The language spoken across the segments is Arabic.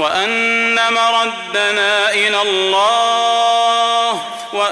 وأن مردنا إلى الله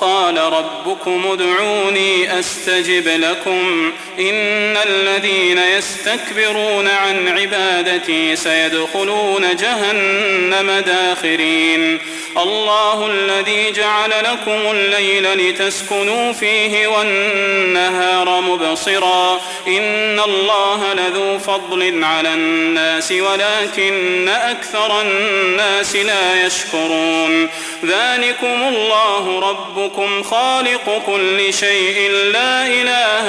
وقال ربكم ادعوني أستجب لكم. إن الذين يستكبرون عن عبادتي سيدخلون جهنم داخرين. الله الذي جعل لكم الليل لتسكنوا فيه والنهار مبصرا. إن الله لذو فضل على الناس ولكن أكثر الناس لا يشكرون. ذلكم الله ربكم خالق كل شيء لا إله